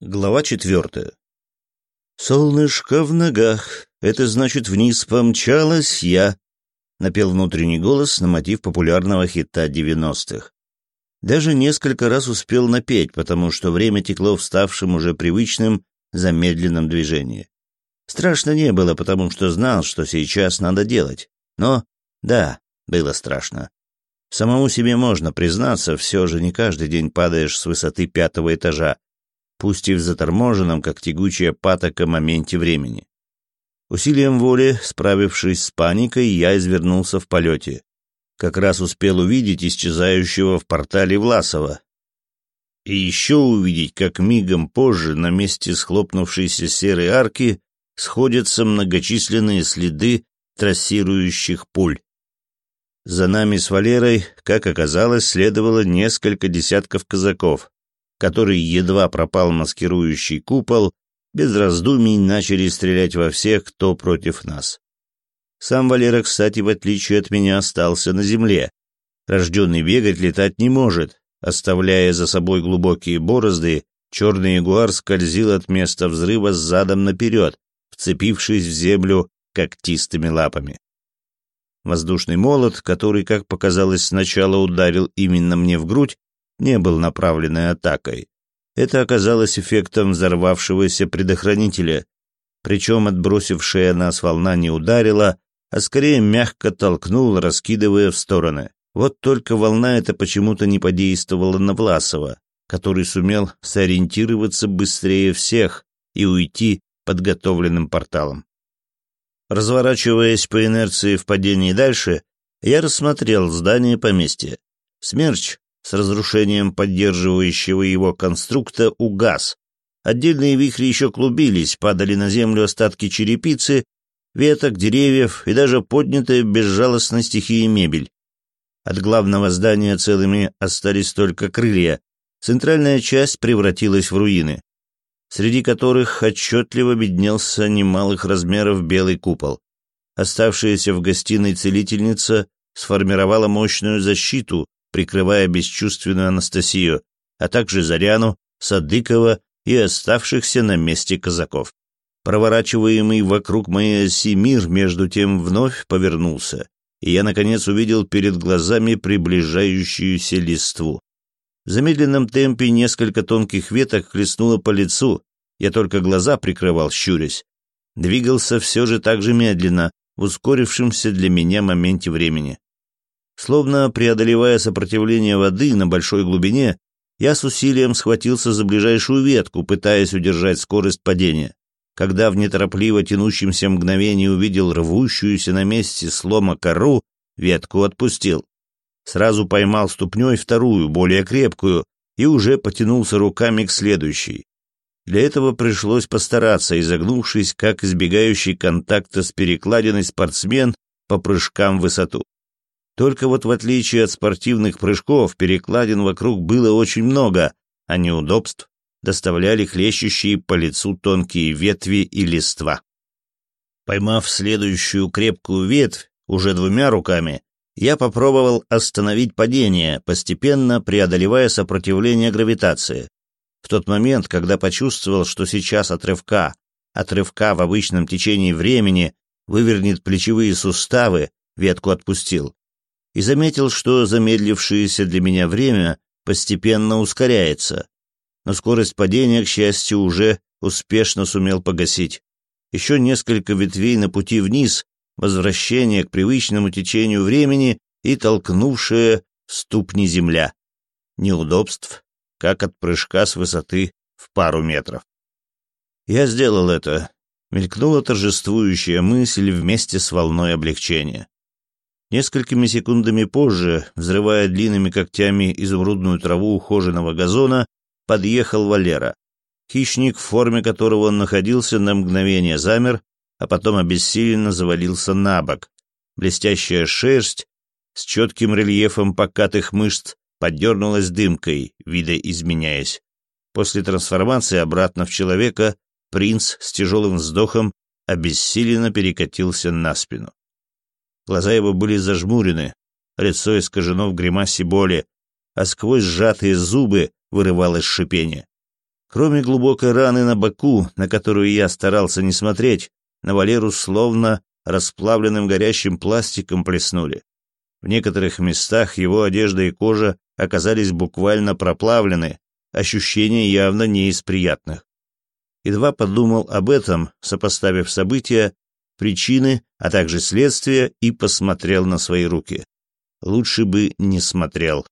Глава четвертая. «Солнышко в ногах, это значит, вниз помчалась я», — напел внутренний голос на мотив популярного хита девяностых. Даже несколько раз успел напеть, потому что время текло в ставшем уже привычным замедленном движении. Страшно не было, потому что знал, что сейчас надо делать. Но, да, было страшно. Самому себе можно признаться, все же не каждый день падаешь с высоты пятого этажа, пусть и в заторможенном, как тягучая патока, моменте времени. Усилием воли, справившись с паникой, я извернулся в полете. Как раз успел увидеть исчезающего в портале Власова. И еще увидеть, как мигом позже на месте схлопнувшейся серой арки сходятся многочисленные следы трассирующих пуль. За нами с Валерой, как оказалось, следовало несколько десятков казаков, который едва пропал маскирующий купол, без раздумий начали стрелять во всех, кто против нас. Сам Валера, кстати, в отличие от меня, остался на земле. Рожденный бегать летать не может. Оставляя за собой глубокие борозды, черный ягуар скользил от места взрыва с задом наперед, вцепившись в землю когтистыми лапами. Воздушный молот, который, как показалось, сначала ударил именно мне в грудь, не был направленной атакой. Это оказалось эффектом взорвавшегося предохранителя, причем отбросившая нас волна не ударила, а скорее мягко толкнула, раскидывая в стороны. Вот только волна эта почему-то не подействовала на Власова, который сумел сориентироваться быстрее всех и уйти подготовленным порталом. Разворачиваясь по инерции в падении дальше, я рассмотрел здание поместья. Смерч, с разрушением поддерживающего его конструкта угас. Отдельные вихри еще клубились, падали на землю остатки черепицы, веток, деревьев и даже поднятая безжалостной стихии мебель. От главного здания целыми остались только крылья. Центральная часть превратилась в руины, среди которых отчетливо виднелся немалых размеров белый купол. Оставшаяся в гостиной целительница сформировала мощную защиту, прикрывая бесчувственную Анастасию, а также Заряну, Садыкова и оставшихся на месте казаков. Проворачиваемый вокруг моей оси мир между тем вновь повернулся, и я, наконец, увидел перед глазами приближающуюся листву. В замедленном темпе несколько тонких веток хлестнуло по лицу, я только глаза прикрывал, щурясь. Двигался все же так же медленно, в ускорившемся для меня моменте времени. Словно преодолевая сопротивление воды на большой глубине, я с усилием схватился за ближайшую ветку, пытаясь удержать скорость падения. Когда в неторопливо тянущемся мгновении увидел рвущуюся на месте слома кору, ветку отпустил. Сразу поймал ступней вторую, более крепкую, и уже потянулся руками к следующей. Для этого пришлось постараться, изогнувшись, как избегающий контакта с перекладиной спортсмен по прыжкам в высоту. Только вот в отличие от спортивных прыжков, перекладин вокруг было очень много, а неудобств доставляли хлещущие по лицу тонкие ветви и листва. Поймав следующую крепкую ветвь, уже двумя руками, я попробовал остановить падение, постепенно преодолевая сопротивление гравитации. В тот момент, когда почувствовал, что сейчас отрывка, отрывка в обычном течении времени вывернет плечевые суставы, ветку отпустил и заметил, что замедлившееся для меня время постепенно ускоряется. Но скорость падения, к счастью, уже успешно сумел погасить. Еще несколько ветвей на пути вниз, возвращение к привычному течению времени и толкнувшая ступни земля. Неудобств, как от прыжка с высоты в пару метров. Я сделал это. Мелькнула торжествующая мысль вместе с волной облегчения. Несколькими секундами позже, взрывая длинными когтями изумрудную траву ухоженного газона, подъехал Валера. Хищник, в форме которого он находился, на мгновение замер, а потом обессиленно завалился на бок. Блестящая шерсть с четким рельефом покатых мышц подернулась дымкой, видоизменяясь. После трансформации обратно в человека принц с тяжелым вздохом обессиленно перекатился на спину. Глаза его были зажмурены, лицо искажено в гримасе боли, а сквозь сжатые зубы вырывалось шипение. Кроме глубокой раны на боку, на которую я старался не смотреть, на Валеру словно расплавленным горящим пластиком плеснули. В некоторых местах его одежда и кожа оказались буквально проплавлены, ощущения явно не из приятных. Едва подумал об этом, сопоставив события, причины, а также следствия, и посмотрел на свои руки. Лучше бы не смотрел.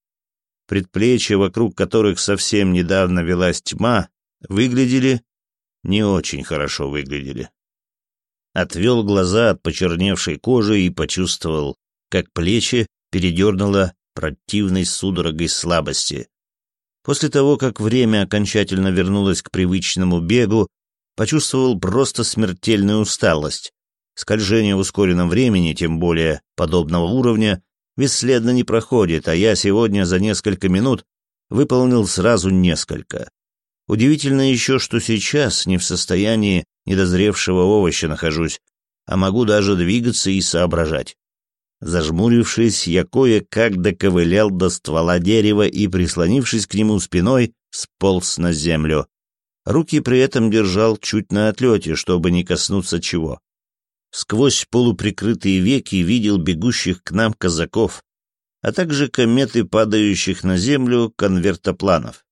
Предплечья, вокруг которых совсем недавно велась тьма, выглядели не очень хорошо выглядели. Отвел глаза от почерневшей кожи и почувствовал, как плечи передернуло противной судорогой слабости. После того, как время окончательно вернулось к привычному бегу, почувствовал просто смертельную усталость. Скольжение в ускоренном времени, тем более подобного уровня, бесследно не проходит, а я сегодня за несколько минут выполнил сразу несколько. Удивительно еще, что сейчас не в состоянии недозревшего овоща нахожусь, а могу даже двигаться и соображать. Зажмурившись, я кое-как доковылял до ствола дерева и, прислонившись к нему спиной, сполз на землю. Руки при этом держал чуть на отлете, чтобы не коснуться чего. Сквозь полуприкрытые веки видел бегущих к нам казаков, а также кометы падающих на землю конвертопланов.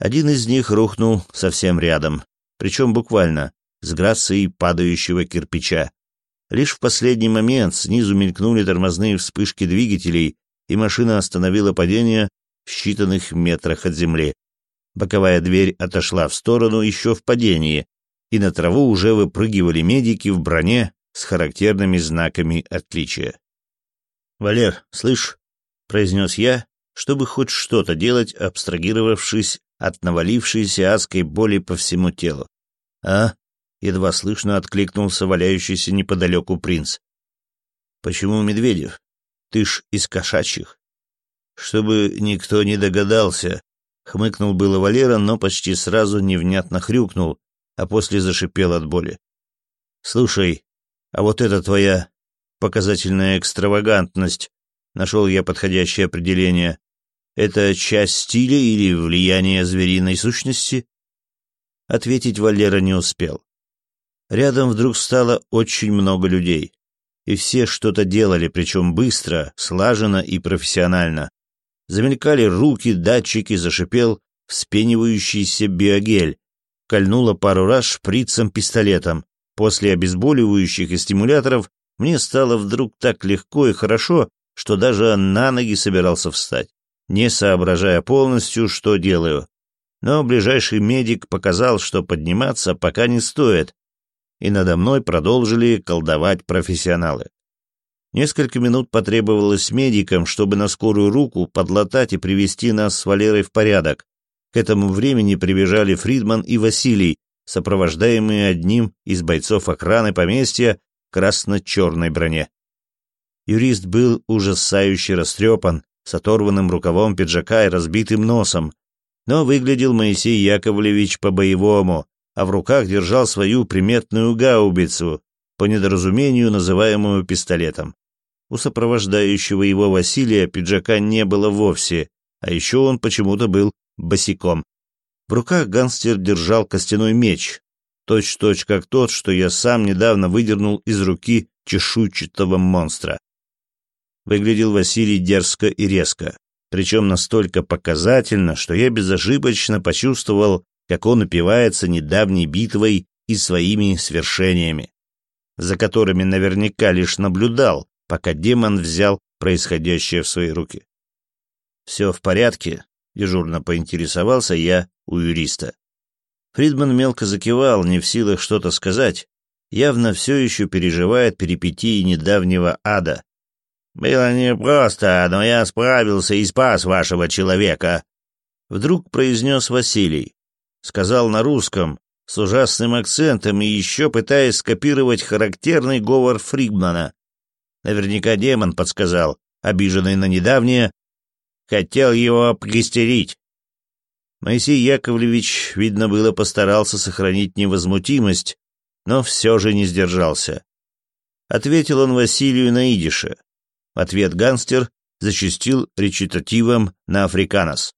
Один из них рухнул совсем рядом, причем буквально, с грацией падающего кирпича. Лишь в последний момент снизу мелькнули тормозные вспышки двигателей, и машина остановила падение в считанных метрах от земли. Боковая дверь отошла в сторону еще в падении, и на траву уже выпрыгивали медики в броне с характерными знаками отличия. «Валер, слышь?» — произнес я, чтобы хоть что-то делать, абстрагировавшись от навалившейся адской боли по всему телу. «А?» — едва слышно откликнулся валяющийся неподалеку принц. «Почему Медведев? Ты ж из кошачьих». «Чтобы никто не догадался», — хмыкнул было Валера, но почти сразу невнятно хрюкнул, а после зашипел от боли. «Слушай, а вот это твоя показательная экстравагантность, нашел я подходящее определение, это часть стиля или влияние звериной сущности?» Ответить Валера не успел. Рядом вдруг стало очень много людей, и все что-то делали, причем быстро, слаженно и профессионально. Замелькали руки, датчики, зашипел вспенивающийся биогель, кольнуло пару раз шприцем-пистолетом. После обезболивающих и стимуляторов мне стало вдруг так легко и хорошо, что даже на ноги собирался встать, не соображая полностью, что делаю. Но ближайший медик показал, что подниматься пока не стоит, и надо мной продолжили колдовать профессионалы. Несколько минут потребовалось медикам, чтобы на скорую руку подлатать и привести нас с Валерой в порядок. К этому времени прибежали Фридман и Василий, сопровождаемые одним из бойцов охраны поместья в красно-черной броне. Юрист был ужасающе растрепан, с оторванным рукавом пиджака и разбитым носом, но выглядел Моисей Яковлевич по-боевому, а в руках держал свою приметную гаубицу, по недоразумению называемую пистолетом. У сопровождающего его Василия пиджака не было вовсе, а еще он почему-то был босиком. В руках гангстер держал костяной меч, точь-точь как тот, что я сам недавно выдернул из руки чешуйчатого монстра. Выглядел Василий дерзко и резко, причем настолько показательно, что я безошибочно почувствовал, как он упивается недавней битвой и своими свершениями, за которыми наверняка лишь наблюдал, пока демон взял происходящее в свои руки. «Все в порядке?» — дежурно поинтересовался я у юриста. Фридман мелко закивал, не в силах что-то сказать, явно все еще переживает перипетии недавнего ада. «Было непросто, но я справился и спас вашего человека», — вдруг произнес Василий. Сказал на русском, с ужасным акцентом и еще пытаясь скопировать характерный говор Фридмана. Наверняка демон подсказал, обиженный на недавнее, хотел его обкистерить. Моисей Яковлевич, видно было, постарался сохранить невозмутимость, но все же не сдержался. Ответил он Василию на идише. Ответ гангстер зачастил речитативом на африканос.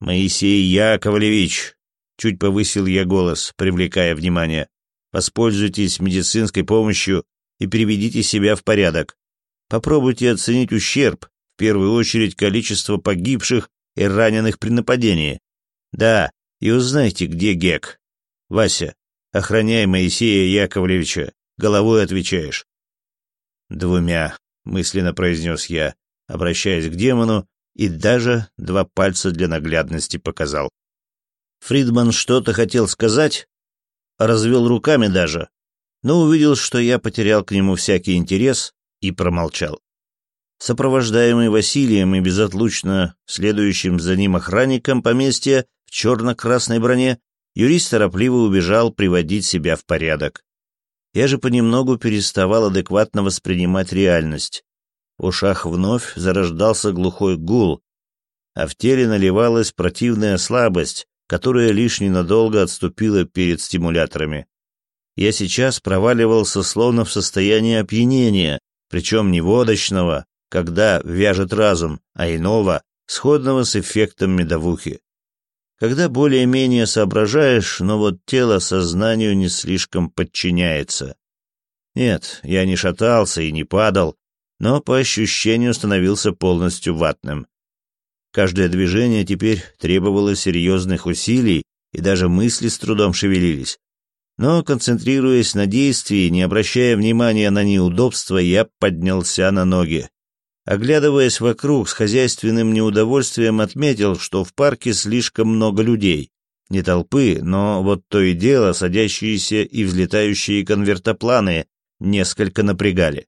«Моисей Яковлевич, чуть повысил я голос, привлекая внимание. Воспользуйтесь медицинской помощью и приведите себя в порядок. Попробуйте оценить ущерб, первую очередь количество погибших и раненых при нападении. Да, и узнайте, где Гек. Вася, охраняй Моисея Яковлевича, головой отвечаешь. Двумя, мысленно произнес я, обращаясь к демону, и даже два пальца для наглядности показал. Фридман что-то хотел сказать, развел руками даже, но увидел, что я потерял к нему всякий интерес и промолчал. Сопровождаемый Василием и безотлучно следующим за ним охранником поместья в черно-красной броне, юрист торопливо убежал приводить себя в порядок. Я же понемногу переставал адекватно воспринимать реальность. В ушах вновь зарождался глухой гул, а в теле наливалась противная слабость, которая лишь ненадолго отступила перед стимуляторами. Я сейчас проваливался словно в состоянии опьянения, причем не водочного, когда вяжет разум, а иного, сходного с эффектом медовухи. Когда более-менее соображаешь, но вот тело сознанию не слишком подчиняется. Нет, я не шатался и не падал, но по ощущению становился полностью ватным. Каждое движение теперь требовало серьезных усилий, и даже мысли с трудом шевелились. Но, концентрируясь на действии, не обращая внимания на неудобства, я поднялся на ноги. Оглядываясь вокруг, с хозяйственным неудовольствием отметил, что в парке слишком много людей. Не толпы, но вот то и дело садящиеся и взлетающие конвертопланы несколько напрягали.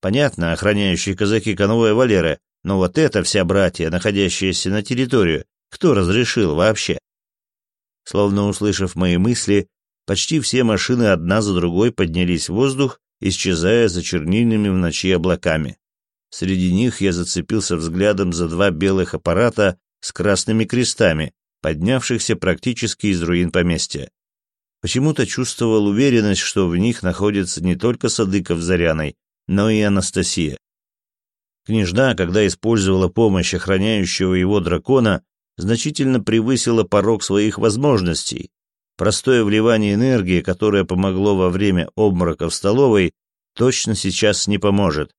Понятно, охраняющие казаки конвоя Валеры, но вот это вся братья, находящиеся на территории, кто разрешил вообще? Словно услышав мои мысли, почти все машины одна за другой поднялись в воздух, исчезая за чернильными в ночи облаками. Среди них я зацепился взглядом за два белых аппарата с красными крестами, поднявшихся практически из руин поместья. Почему-то чувствовал уверенность, что в них находится не только Садыков Заряной, но и Анастасия. Княжна, когда использовала помощь охраняющего его дракона, значительно превысила порог своих возможностей. Простое вливание энергии, которое помогло во время обморока в столовой, точно сейчас не поможет.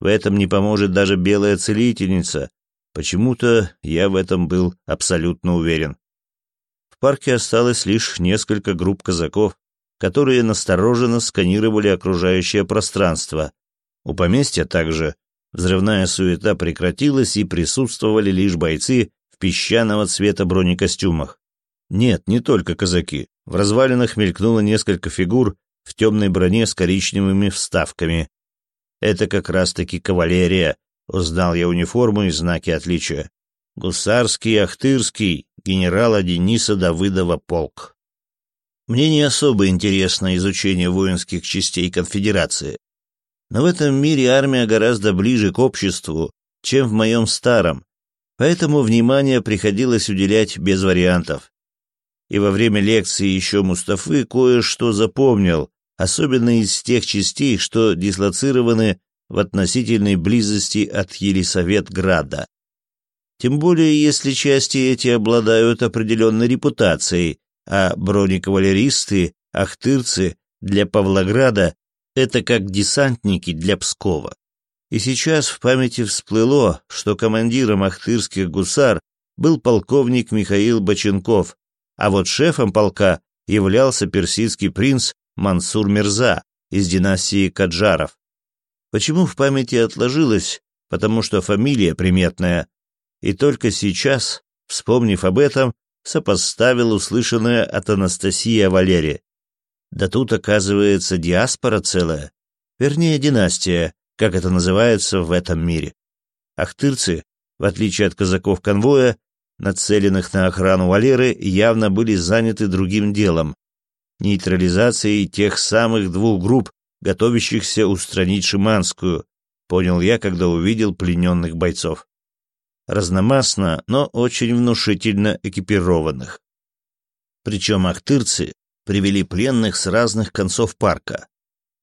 В этом не поможет даже белая целительница. Почему-то я в этом был абсолютно уверен. В парке осталось лишь несколько групп казаков, которые настороженно сканировали окружающее пространство. У поместья также Взрывная суета прекратилась, и присутствовали лишь бойцы в песчаного цвета бронекостюмах. Нет, не только казаки. В развалинах мелькнуло несколько фигур в темной броне с коричневыми вставками. Это как раз-таки кавалерия. Узнал я униформу и знаки отличия. Гусарский, Ахтырский, генерала Дениса Давыдова полк. Мне не особо интересно изучение воинских частей конфедерации. Но в этом мире армия гораздо ближе к обществу, чем в моем старом, поэтому внимание приходилось уделять без вариантов. И во время лекции еще Мустафы кое-что запомнил, особенно из тех частей, что дислоцированы в относительной близости от Елисаветграда. Тем более, если части эти обладают определенной репутацией, а бронекавалеристы, ахтырцы для Павлограда это как десантники для Пскова. И сейчас в памяти всплыло, что командиром ахтырских гусар был полковник Михаил Боченков, а вот шефом полка являлся персидский принц Мансур Мирза из династии Каджаров. Почему в памяти отложилось? Потому что фамилия приметная. И только сейчас, вспомнив об этом, сопоставил услышанное от Анастасии Валерии. Да тут, оказывается, диаспора целая. Вернее, династия, как это называется в этом мире. Ахтырцы, в отличие от казаков конвоя, нацеленных на охрану Валеры, явно были заняты другим делом — нейтрализацией тех самых двух групп, готовящихся устранить Шиманскую, понял я, когда увидел плененных бойцов. Разномастно, но очень внушительно экипированных. Причем ахтырцы привели пленных с разных концов парка.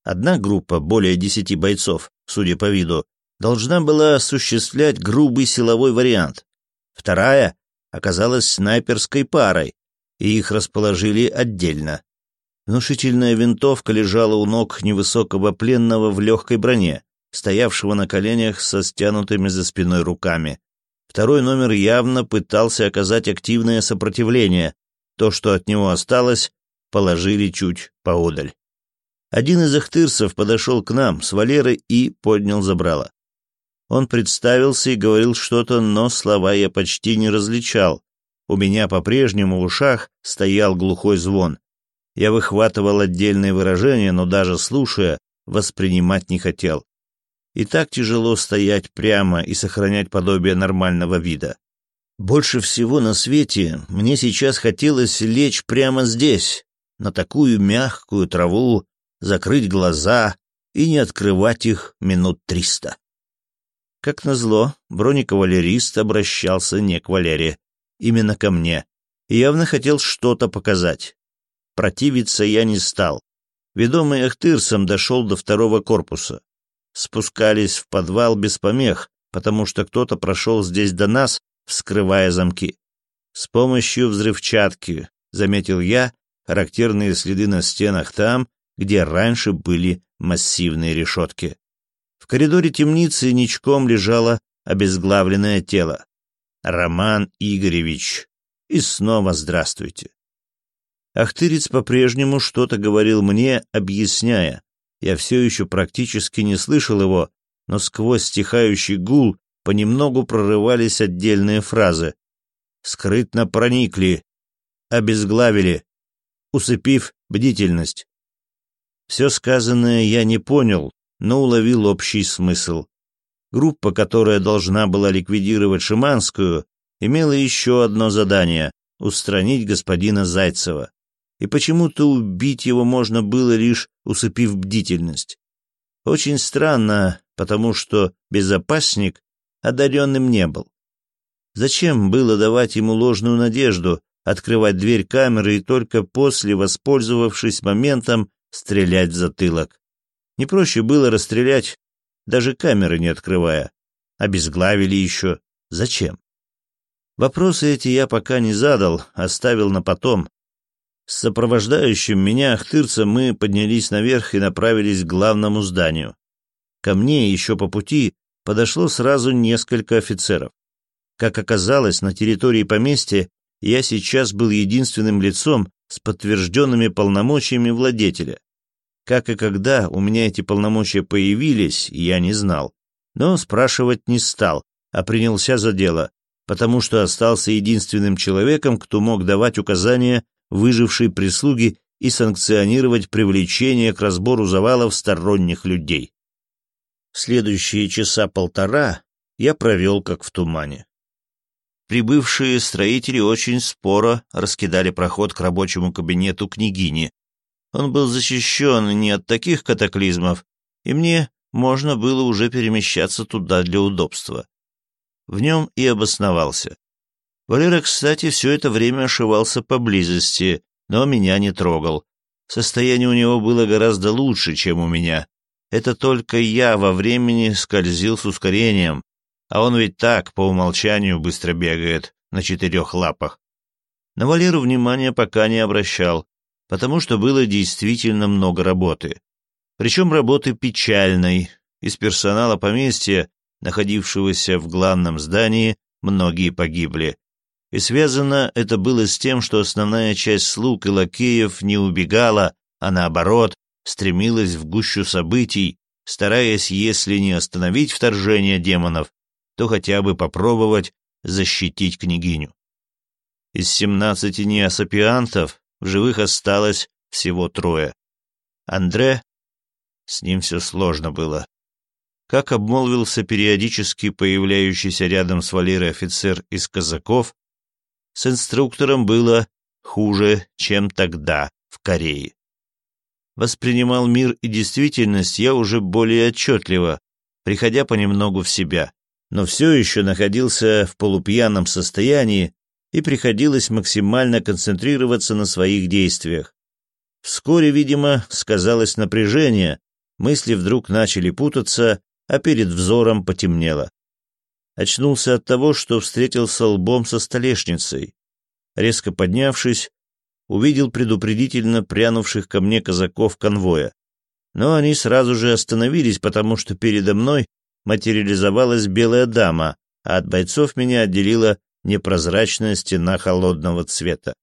Одна группа, более десяти бойцов, судя по виду, должна была осуществлять грубый силовой вариант. Вторая оказалась снайперской парой, и их расположили отдельно. Внушительная винтовка лежала у ног невысокого пленного в легкой броне, стоявшего на коленях со стянутыми за спиной руками. Второй номер явно пытался оказать активное сопротивление. То, что от него осталось, положили чуть поодаль. Один из ахтырцев подошел к нам с Валерой и поднял забрало. Он представился и говорил что-то, но слова я почти не различал. У меня по-прежнему в ушах стоял глухой звон. Я выхватывал отдельные выражения, но даже слушая, воспринимать не хотел. И так тяжело стоять прямо и сохранять подобие нормального вида. Больше всего на свете мне сейчас хотелось лечь прямо здесь, на такую мягкую траву, закрыть глаза и не открывать их минут триста. Как назло, бронекавалерист обращался не к Валере, именно ко мне, и явно хотел что-то показать. Противиться я не стал. Ведомый Ахтырсом дошел до второго корпуса. Спускались в подвал без помех, потому что кто-то прошел здесь до нас, вскрывая замки. С помощью взрывчатки, заметил я, характерные следы на стенах там, где раньше были массивные решетки. В коридоре темницы ничком лежало обезглавленное тело. Роман Игоревич. И снова здравствуйте. Ахтырец по-прежнему что-то говорил мне, объясняя. Я все еще практически не слышал его, но сквозь стихающий гул понемногу прорывались отдельные фразы. Скрытно проникли, обезглавили, усыпив бдительность. Все сказанное я не понял, но уловил общий смысл. Группа, которая должна была ликвидировать Шиманскую, имела еще одно задание — устранить господина Зайцева и почему-то убить его можно было лишь усыпив бдительность. Очень странно, потому что безопасник одаренным не был. Зачем было давать ему ложную надежду, открывать дверь камеры и только после, воспользовавшись моментом, стрелять в затылок? Не проще было расстрелять, даже камеры не открывая. Обезглавили еще. Зачем? Вопросы эти я пока не задал, оставил на потом, с сопровождающим меня ахтырца мы поднялись наверх и направились к главному зданию. Ко мне еще по пути подошло сразу несколько офицеров. Как оказалось, на территории поместья я сейчас был единственным лицом с подтвержденными полномочиями владетеля. Как и когда у меня эти полномочия появились, я не знал. Но спрашивать не стал, а принялся за дело, потому что остался единственным человеком, кто мог давать указания выжившей прислуги и санкционировать привлечение к разбору завалов сторонних людей. Следующие часа полтора я провел как в тумане. Прибывшие строители очень споро раскидали проход к рабочему кабинету княгини. Он был защищен не от таких катаклизмов, и мне можно было уже перемещаться туда для удобства. В нем и обосновался. Валера, кстати, все это время ошивался поблизости, но меня не трогал. Состояние у него было гораздо лучше, чем у меня. Это только я во времени скользил с ускорением, а он ведь так, по умолчанию, быстро бегает на четырех лапах. На Валеру внимания пока не обращал, потому что было действительно много работы. Причем работы печальной. Из персонала поместья, находившегося в главном здании, многие погибли. И связано это было с тем, что основная часть слуг и лакеев не убегала, а наоборот, стремилась в гущу событий, стараясь, если не остановить вторжение демонов, то хотя бы попробовать защитить княгиню. Из семнадцати неосапиантов в живых осталось всего трое. Андре, с ним все сложно было. Как обмолвился периодически появляющийся рядом с Валерой офицер из казаков, с инструктором было хуже, чем тогда в Корее. Воспринимал мир и действительность я уже более отчетливо, приходя понемногу в себя, но все еще находился в полупьяном состоянии и приходилось максимально концентрироваться на своих действиях. Вскоре, видимо, сказалось напряжение, мысли вдруг начали путаться, а перед взором потемнело. Очнулся от того, что встретился лбом со столешницей. Резко поднявшись, увидел предупредительно прянувших ко мне казаков конвоя. Но они сразу же остановились, потому что передо мной материализовалась белая дама, а от бойцов меня отделила непрозрачная стена холодного цвета.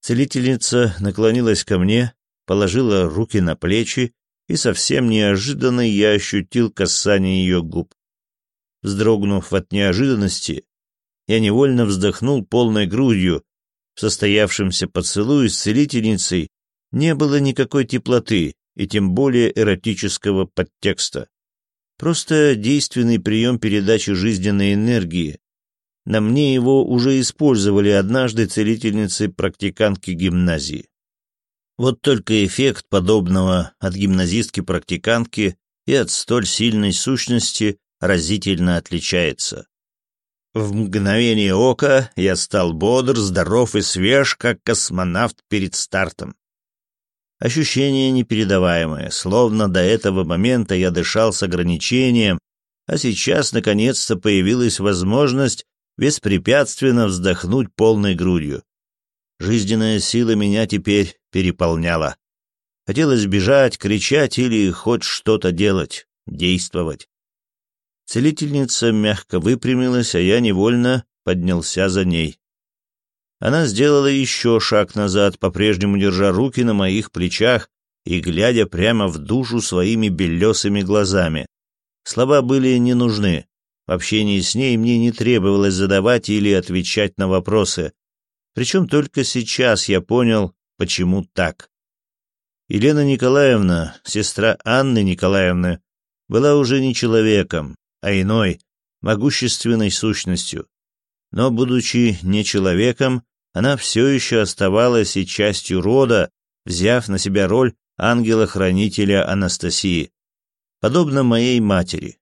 Целительница наклонилась ко мне, положила руки на плечи, и совсем неожиданно я ощутил касание ее губ. Вздрогнув от неожиданности, я невольно вздохнул полной грудью. В состоявшемся поцелуе с целительницей не было никакой теплоты и тем более эротического подтекста. Просто действенный прием передачи жизненной энергии. На мне его уже использовали однажды целительницы-практикантки гимназии. Вот только эффект подобного от гимназистки-практикантки и от столь сильной сущности разительно отличается. В мгновение ока я стал бодр, здоров и свеж, как космонавт перед стартом. Ощущение непередаваемое, словно до этого момента я дышал с ограничением, а сейчас наконец-то появилась возможность беспрепятственно вздохнуть полной грудью. Жизненная сила меня теперь переполняла. Хотелось бежать, кричать или хоть что-то делать, действовать. Целительница мягко выпрямилась, а я невольно поднялся за ней. Она сделала еще шаг назад, по-прежнему держа руки на моих плечах и глядя прямо в душу своими белесыми глазами. Слова были не нужны. В общении с ней мне не требовалось задавать или отвечать на вопросы. Причем только сейчас я понял, почему так. Елена Николаевна, сестра Анны Николаевны, была уже не человеком, а иной, могущественной сущностью. Но, будучи не человеком, она все еще оставалась и частью рода, взяв на себя роль ангела-хранителя Анастасии, подобно моей матери.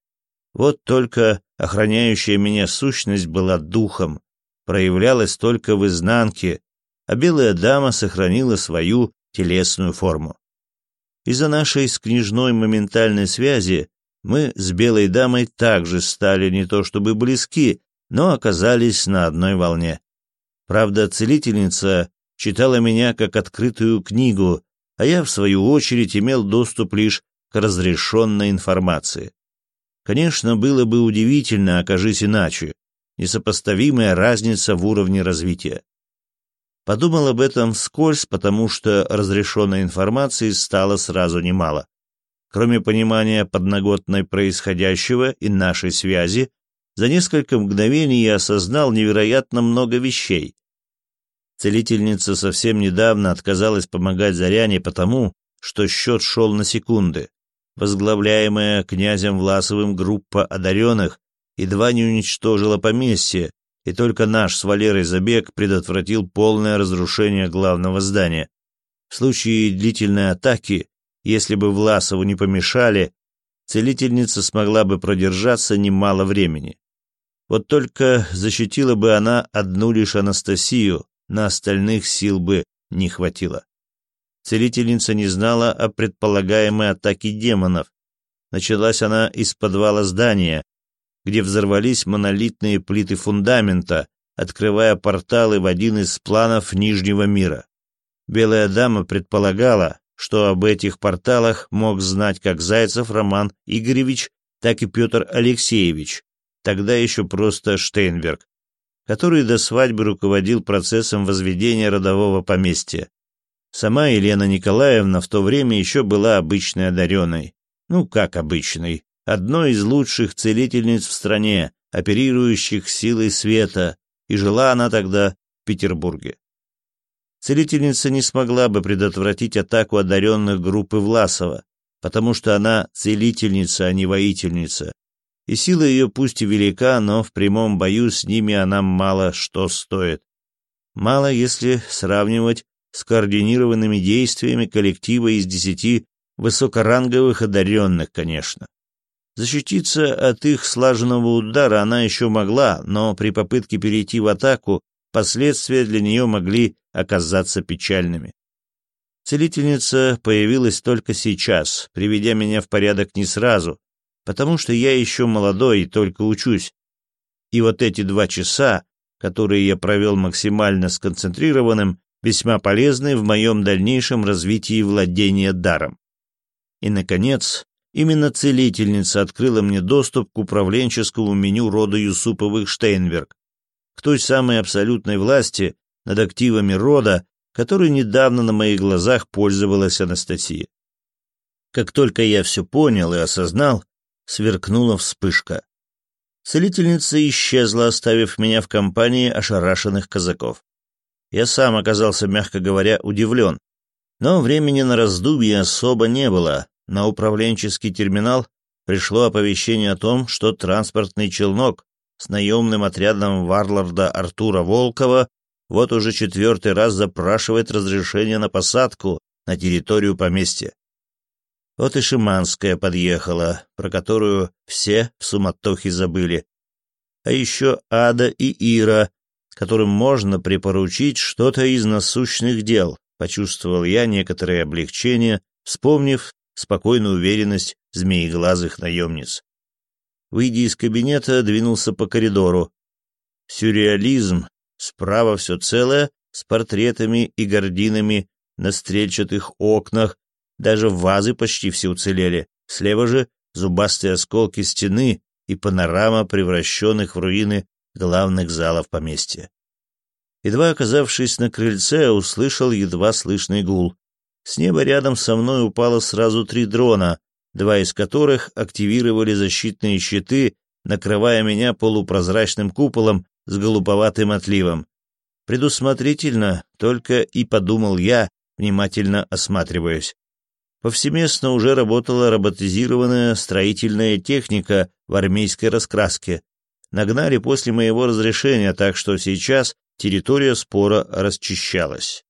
Вот только охраняющая меня сущность была духом, проявлялась только в изнанке, а белая дама сохранила свою телесную форму. Из-за нашей с княжной моментальной связи мы с Белой Дамой также стали не то чтобы близки, но оказались на одной волне. Правда, целительница читала меня как открытую книгу, а я, в свою очередь, имел доступ лишь к разрешенной информации. Конечно, было бы удивительно, окажись иначе. Несопоставимая разница в уровне развития. Подумал об этом вскользь, потому что разрешенной информации стало сразу немало. Кроме понимания подноготной происходящего и нашей связи, за несколько мгновений я осознал невероятно много вещей. Целительница совсем недавно отказалась помогать Заряне потому, что счет шел на секунды. Возглавляемая князем Власовым группа одаренных едва не уничтожила поместье, и только наш с Валерой забег предотвратил полное разрушение главного здания. В случае длительной атаки если бы Власову не помешали, целительница смогла бы продержаться немало времени. Вот только защитила бы она одну лишь Анастасию, на остальных сил бы не хватило. Целительница не знала о предполагаемой атаке демонов. Началась она из подвала здания, где взорвались монолитные плиты фундамента, открывая порталы в один из планов Нижнего мира. Белая дама предполагала, что об этих порталах мог знать как Зайцев Роман Игоревич, так и Петр Алексеевич, тогда еще просто Штейнберг, который до свадьбы руководил процессом возведения родового поместья. Сама Елена Николаевна в то время еще была обычной одаренной. Ну, как обычной. Одной из лучших целительниц в стране, оперирующих силой света, и жила она тогда в Петербурге. Целительница не смогла бы предотвратить атаку одаренных группы Власова, потому что она целительница, а не воительница. И сила ее пусть и велика, но в прямом бою с ними она мало что стоит. Мало, если сравнивать с координированными действиями коллектива из десяти высокоранговых одаренных, конечно. Защититься от их слаженного удара она еще могла, но при попытке перейти в атаку последствия для нее могли оказаться печальными. Целительница появилась только сейчас, приведя меня в порядок не сразу, потому что я еще молодой и только учусь. И вот эти два часа, которые я провел максимально сконцентрированным, весьма полезной в моем дальнейшем развитии владения даром. И, наконец, именно целительница открыла мне доступ к управленческому меню рода Юсуповых Штейнберг, к той самой абсолютной власти над активами рода, которой недавно на моих глазах пользовалась Анастасия. Как только я все понял и осознал, сверкнула вспышка. Целительница исчезла, оставив меня в компании ошарашенных казаков. Я сам оказался, мягко говоря, удивлен. Но времени на раздумье особо не было. На управленческий терминал пришло оповещение о том, что транспортный челнок с наемным отрядом варлорда Артура Волкова вот уже четвертый раз запрашивает разрешение на посадку на территорию поместья. Вот и Шиманская подъехала, про которую все в суматохе забыли. А еще Ада и Ира, которым можно припоручить что-то из насущных дел, почувствовал я некоторое облегчение, вспомнив спокойную уверенность змееглазых наемниц. Выйдя из кабинета, двинулся по коридору. Сюрреализм, справа все целое, с портретами и гординами на стрельчатых окнах, даже вазы почти все уцелели, слева же зубастые осколки стены и панорама превращенных в руины главных залов поместья. Едва оказавшись на крыльце, услышал едва слышный гул. С неба рядом со мной упало сразу три дрона, два из которых активировали защитные щиты, накрывая меня полупрозрачным куполом с голубоватым отливом. Предусмотрительно, только и подумал я, внимательно осматриваясь. Повсеместно уже работала роботизированная строительная техника в армейской раскраске, нагнали после моего разрешения, так что сейчас территория спора расчищалась.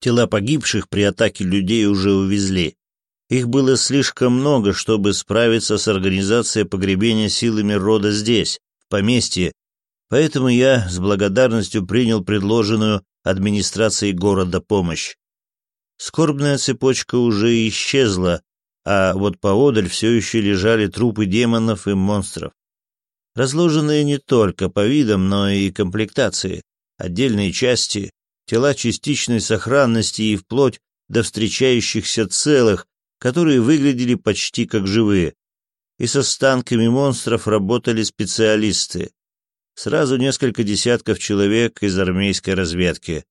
Тела погибших при атаке людей уже увезли. Их было слишком много, чтобы справиться с организацией погребения силами рода здесь, в поместье, поэтому я с благодарностью принял предложенную администрацией города помощь. Скорбная цепочка уже исчезла, а вот поодаль все еще лежали трупы демонов и монстров разложенные не только по видам, но и комплектации, отдельные части, тела частичной сохранности и вплоть до встречающихся целых, которые выглядели почти как живые. И с останками монстров работали специалисты. Сразу несколько десятков человек из армейской разведки.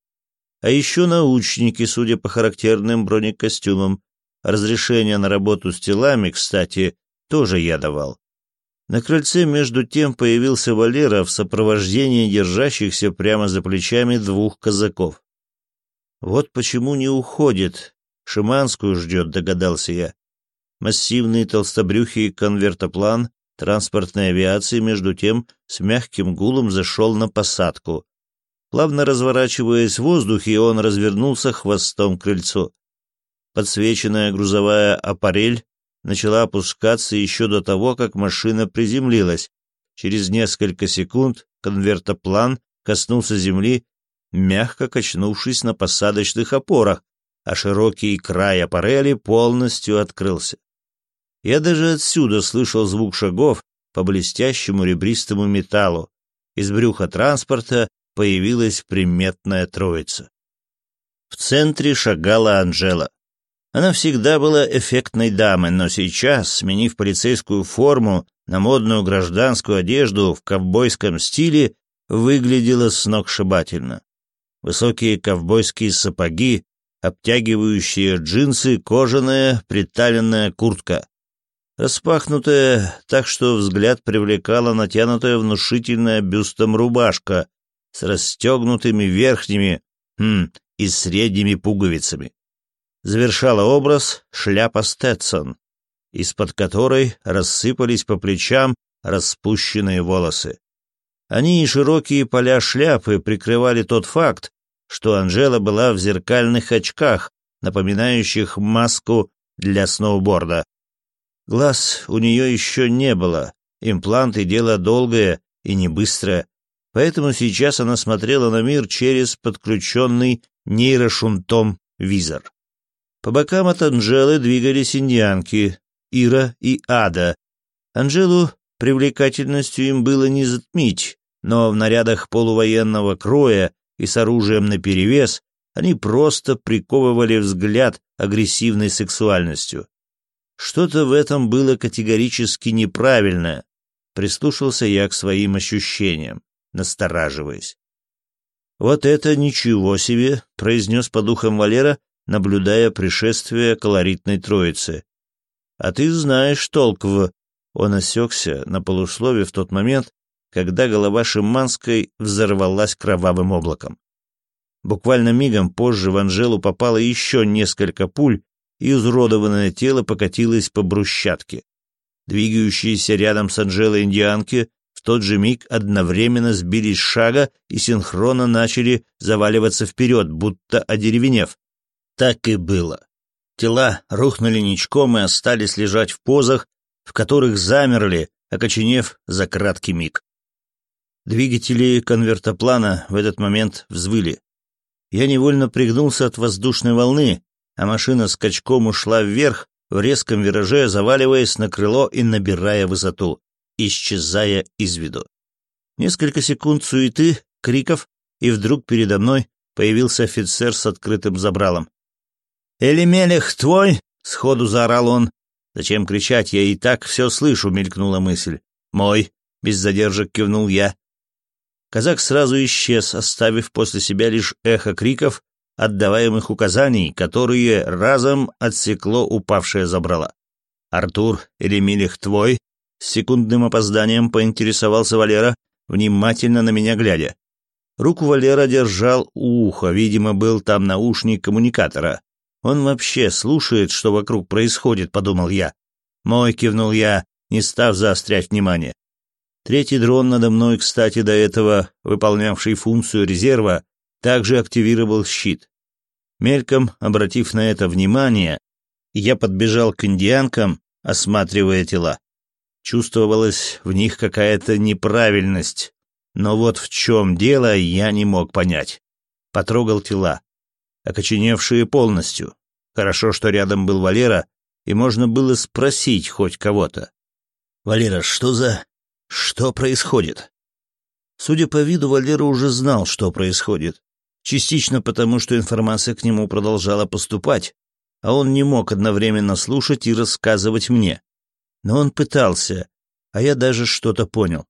А еще научники, судя по характерным бронекостюмам. Разрешение на работу с телами, кстати, тоже я давал. На крыльце между тем появился Валера в сопровождении держащихся прямо за плечами двух казаков. Вот почему не уходит. Шиманскую ждет, догадался я. Массивный толстобрюхий конвертоплан транспортной авиации, между тем, с мягким гулом зашел на посадку. Плавно разворачиваясь в воздухе, он развернулся хвостом к крыльцу. Подсвеченная грузовая аппарель начала опускаться еще до того, как машина приземлилась. Через несколько секунд конвертоплан коснулся земли, мягко качнувшись на посадочных опорах, а широкий край аппарели полностью открылся. Я даже отсюда слышал звук шагов по блестящему ребристому металлу. Из брюха транспорта появилась приметная троица. В центре шагала Анжела. Она всегда была эффектной дамой, но сейчас, сменив полицейскую форму на модную гражданскую одежду в ковбойском стиле, выглядела сногсшибательно. Высокие ковбойские сапоги, обтягивающие джинсы, кожаная приталенная куртка. Распахнутая так, что взгляд привлекала натянутая внушительная бюстом рубашка с расстегнутыми верхними хм, и средними пуговицами завершала образ шляпа Стэтсон, из-под которой рассыпались по плечам распущенные волосы. Они и широкие поля шляпы прикрывали тот факт, что Анжела была в зеркальных очках, напоминающих маску для сноуборда. Глаз у нее еще не было, импланты — дело долгое и не быстрое, поэтому сейчас она смотрела на мир через подключенный нейрошунтом визор. По бокам от Анжелы двигались индианки Ира и Ада. Анжелу привлекательностью им было не затмить, но в нарядах полувоенного кроя и с оружием наперевес они просто приковывали взгляд агрессивной сексуальностью. Что-то в этом было категорически неправильное. Прислушался я к своим ощущениям, настораживаясь. «Вот это ничего себе!» — произнес по духам Валера, наблюдая пришествие колоритной троицы. «А ты знаешь толк в...» Он осекся на полуслове в тот момент, когда голова Шиманской взорвалась кровавым облаком. Буквально мигом позже в Анжелу попало еще несколько пуль, и изуродованное тело покатилось по брусчатке. Двигающиеся рядом с Анжелой индианки в тот же миг одновременно сбились с шага и синхронно начали заваливаться вперед, будто одеревенев. Так и было. Тела рухнули ничком и остались лежать в позах, в которых замерли, окоченев за краткий миг. Двигатели конвертоплана в этот момент взвыли. Я невольно пригнулся от воздушной волны, а машина скачком ушла вверх, в резком вираже заваливаясь на крыло и набирая высоту, исчезая из виду. Несколько секунд суеты, криков, и вдруг передо мной появился офицер с открытым забралом. «Элемелех твой!» — сходу заорал он. «Зачем кричать? Я и так все слышу», — мелькнула мысль. «Мой!» — без задержек кивнул я. Казак сразу исчез, оставив после себя лишь эхо криков, отдаваемых указаний, которые разом отсекло упавшее забрало. «Артур или Милих твой?» С секундным опозданием поинтересовался Валера, внимательно на меня глядя. Руку Валера держал у уха, видимо, был там наушник коммуникатора. Он вообще слушает, что вокруг происходит, подумал я. Мой кивнул я, не став заострять внимание. Третий дрон надо мной, кстати, до этого выполнявший функцию резерва, также активировал щит. Мельком, обратив на это внимание, я подбежал к индианкам, осматривая тела. Чувствовалась в них какая-то неправильность, но вот в чем дело, я не мог понять. Потрогал тела, окоченевшие полностью. Хорошо, что рядом был Валера, и можно было спросить хоть кого-то. «Валера, что за... Что происходит? Судя по виду, Валера уже знал, что происходит. Частично потому, что информация к нему продолжала поступать, а он не мог одновременно слушать и рассказывать мне. Но он пытался, а я даже что-то понял.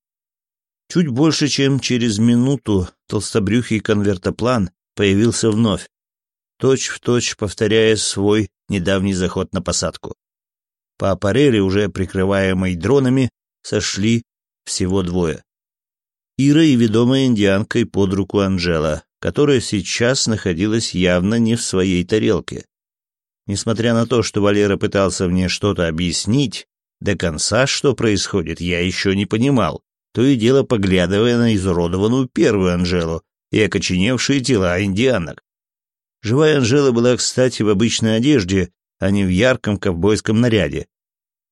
Чуть больше, чем через минуту, толстобрюхий конвертоплан появился вновь, точь-в-точь точь повторяя свой недавний заход на посадку. По аппарели, уже прикрываемой дронами, сошли всего двое. Ира и ведомая индианкой под руку Анжела, которая сейчас находилась явно не в своей тарелке. Несмотря на то, что Валера пытался мне что-то объяснить, до конца, что происходит, я еще не понимал, то и дело поглядывая на изуродованную первую Анжелу и окоченевшие тела индианок. Живая Анжела была, кстати, в обычной одежде, а не в ярком ковбойском наряде,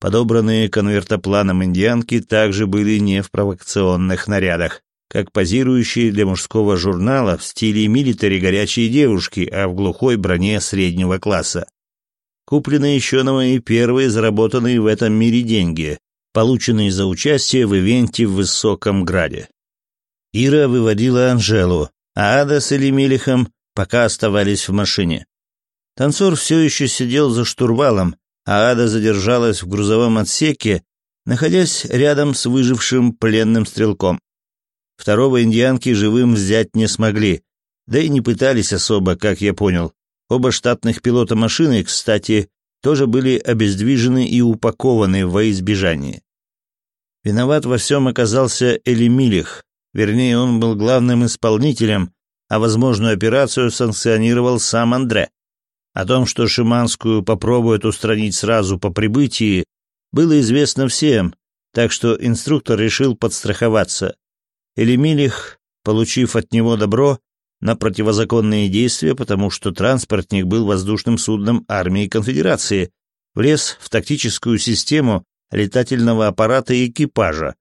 Подобранные конвертопланом индианки также были не в провокационных нарядах, как позирующие для мужского журнала в стиле милитари горячие девушки, а в глухой броне среднего класса. Купленные еще на мои первые заработанные в этом мире деньги, полученные за участие в ивенте в Высоком Граде. Ира выводила Анжелу, а Ада с Элемилихом пока оставались в машине. Танцор все еще сидел за штурвалом, а Ада задержалась в грузовом отсеке, находясь рядом с выжившим пленным стрелком. Второго индианки живым взять не смогли, да и не пытались особо, как я понял. Оба штатных пилота машины, кстати, тоже были обездвижены и упакованы во избежание. Виноват во всем оказался Элемилих, вернее, он был главным исполнителем, а возможную операцию санкционировал сам Андре. О том, что Шиманскую попробуют устранить сразу по прибытии, было известно всем, так что инструктор решил подстраховаться. Элемилих, получив от него добро на противозаконные действия, потому что транспортник был воздушным судном армии конфедерации, влез в тактическую систему летательного аппарата и экипажа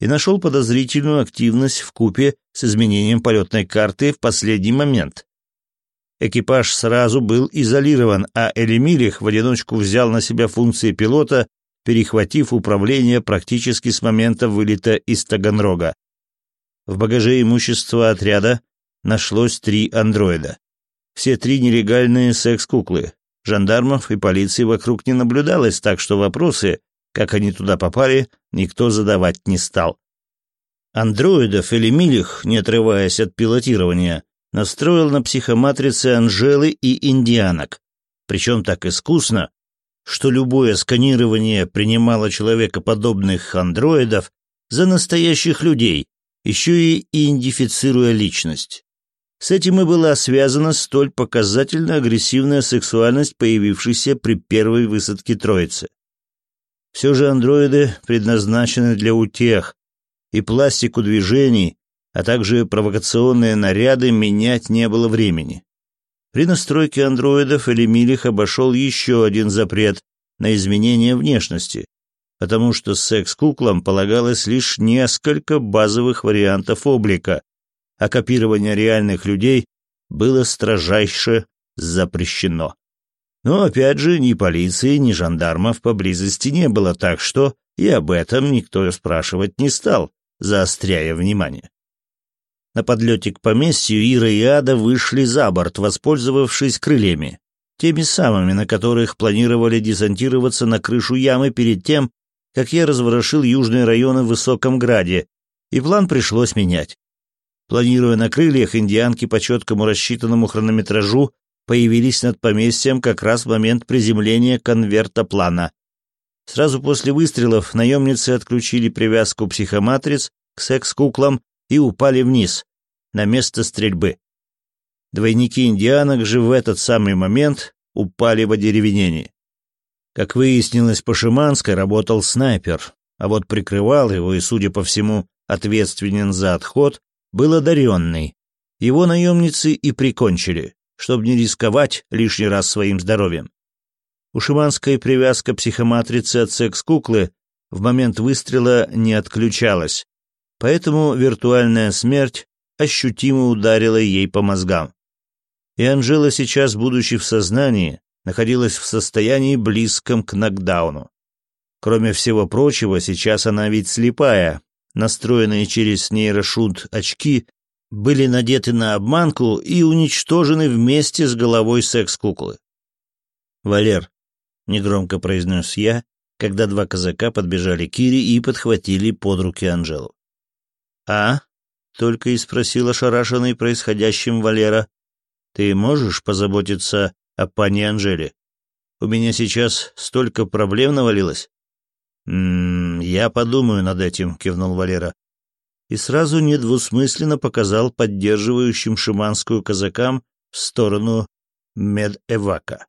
и нашел подозрительную активность в купе с изменением полетной карты в последний момент. Экипаж сразу был изолирован, а Элемилих в одиночку взял на себя функции пилота, перехватив управление практически с момента вылета из Таганрога. В багаже имущества отряда нашлось три андроида. все три нелегальные секс-куклы. Жандармов и полиции вокруг не наблюдалось, так что вопросы, как они туда попали, никто задавать не стал. Андроидов или Милих, не отрываясь от пилотирования, настроил на психоматрицы Анжелы и индианок, причем так искусно, что любое сканирование принимало человекоподобных андроидов за настоящих людей, еще и идентифицируя личность. С этим и была связана столь показательно агрессивная сексуальность, появившаяся при первой высадке троицы. Все же андроиды предназначены для утех, и пластику движений, а также провокационные наряды менять не было времени. При настройке андроидов Элемилих обошел еще один запрет на изменение внешности, потому что секс-куклам полагалось лишь несколько базовых вариантов облика, а копирование реальных людей было строжайше запрещено. Но опять же, ни полиции, ни жандармов поблизости не было, так что и об этом никто спрашивать не стал, заостряя внимание. На подлете к поместью Ира и Ада вышли за борт, воспользовавшись крыльями, теми самыми, на которых планировали десантироваться на крышу ямы перед тем, как я разворошил южные районы в Высоком Граде, и план пришлось менять. Планируя на крыльях, индианки по четкому рассчитанному хронометражу появились над поместьем как раз в момент приземления конверта плана. Сразу после выстрелов наемницы отключили привязку психоматриц к секс-куклам и упали вниз, на место стрельбы. Двойники индианок же в этот самый момент упали в одеревенение. Как выяснилось по Шиманской, работал снайпер, а вот прикрывал его и, судя по всему, ответственен за отход, был одаренный. Его наемницы и прикончили, чтобы не рисковать лишний раз своим здоровьем. У Шиманской привязка психоматрицы от секс-куклы в момент выстрела не отключалась, поэтому виртуальная смерть ощутимо ударила ей по мозгам. И Анжела сейчас, будучи в сознании, находилась в состоянии близком к нокдауну. Кроме всего прочего, сейчас она ведь слепая, настроенные через нейрошут очки были надеты на обманку и уничтожены вместе с головой секс-куклы. «Валер», — негромко произнес я, когда два казака подбежали к Кире и подхватили под руки Анжелу. «А?» — только и спросил ошарашенный происходящим Валера. «Ты можешь позаботиться о пане Анжеле? У меня сейчас столько проблем навалилось». «М -м, «Я подумаю над этим», — кивнул Валера. И сразу недвусмысленно показал поддерживающим шиманскую казакам в сторону медэвака.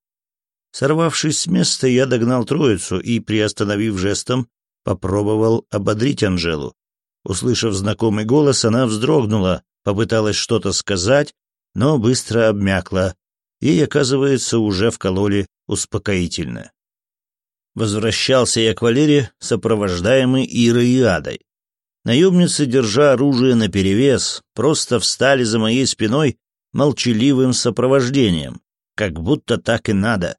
Сорвавшись с места, я догнал троицу и, приостановив жестом, попробовал ободрить Анжелу. Услышав знакомый голос, она вздрогнула, попыталась что-то сказать, но быстро обмякла. Ей, оказывается, уже вкололи успокоительное. Возвращался я к Валере, сопровождаемый Ирой и Адой. Наемницы, держа оружие наперевес, просто встали за моей спиной молчаливым сопровождением, как будто так и надо.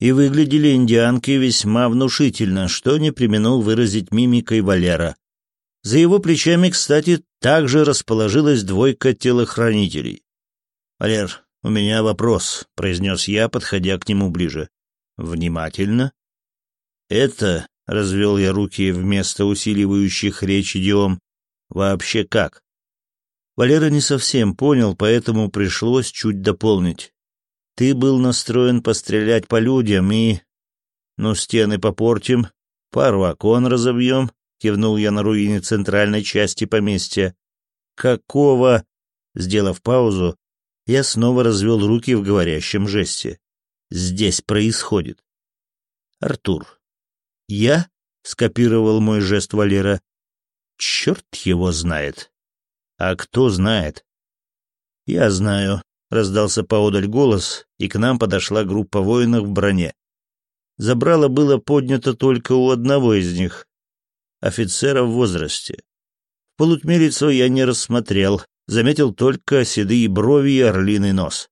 И выглядели индианки весьма внушительно, что не применул выразить мимикой Валера. За его плечами, кстати, также расположилась двойка телохранителей. «Валер, у меня вопрос», — произнес я, подходя к нему ближе. «Внимательно?» Это, — развел я руки вместо усиливающих речь идиом, — вообще как? Валера не совсем понял, поэтому пришлось чуть дополнить. Ты был настроен пострелять по людям и... Ну, стены попортим, пару окон разобьем, — кивнул я на руине центральной части поместья. Какого? Сделав паузу, я снова развел руки в говорящем жесте. Здесь происходит. Артур, «Я?» — скопировал мой жест Валера. «Черт его знает». «А кто знает?» «Я знаю», — раздался поодаль голос, и к нам подошла группа воинов в броне. Забрало было поднято только у одного из них, офицера в возрасте. Лицо я не рассмотрел, заметил только седые брови и орлиный нос.